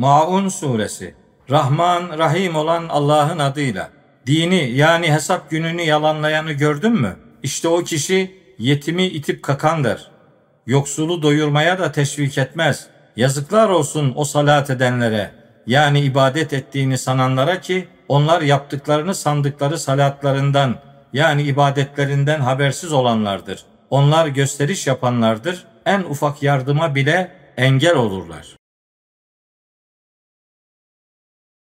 Maun suresi Rahman Rahim olan Allah'ın adıyla dini yani hesap gününü yalanlayanı gördün mü? İşte o kişi yetimi itip kakandır. Yoksulu doyurmaya da teşvik etmez. Yazıklar olsun o salat edenlere yani ibadet ettiğini sananlara ki onlar yaptıklarını sandıkları salatlarından yani ibadetlerinden habersiz olanlardır. Onlar gösteriş yapanlardır. En ufak yardıma bile engel olurlar.